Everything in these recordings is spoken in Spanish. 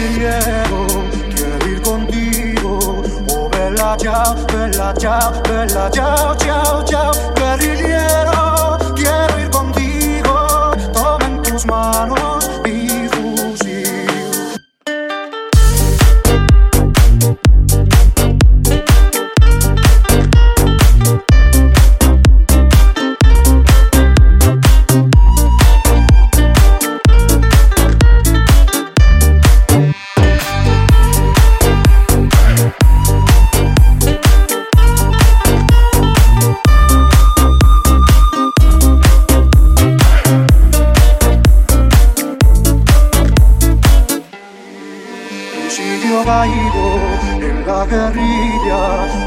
guerrillero, quiero ir contigo. Oh, bella ciao, bella ciao, bella ciao, ciao, ciao, Yo caigo en la guerrilla,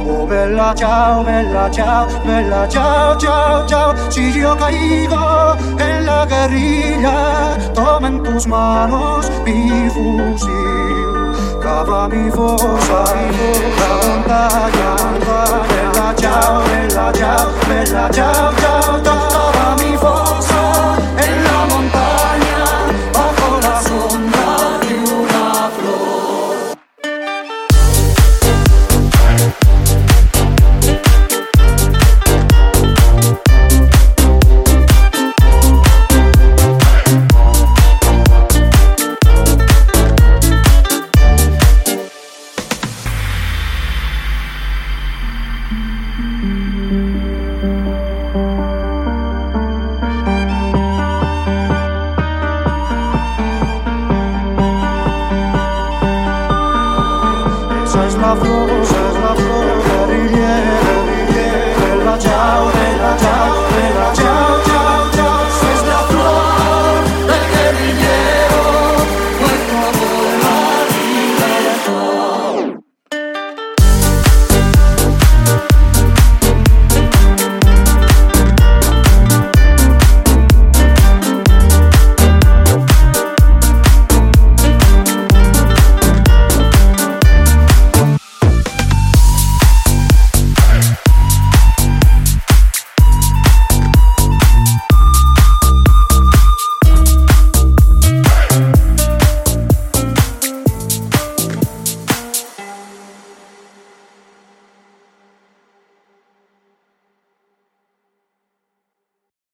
oh bella ciao, bella ciao, bella ciao, ciao, ciao. Si yo caigo en la guerrilla, toma en tus manos mi fusil. Cava mi fosa, avant.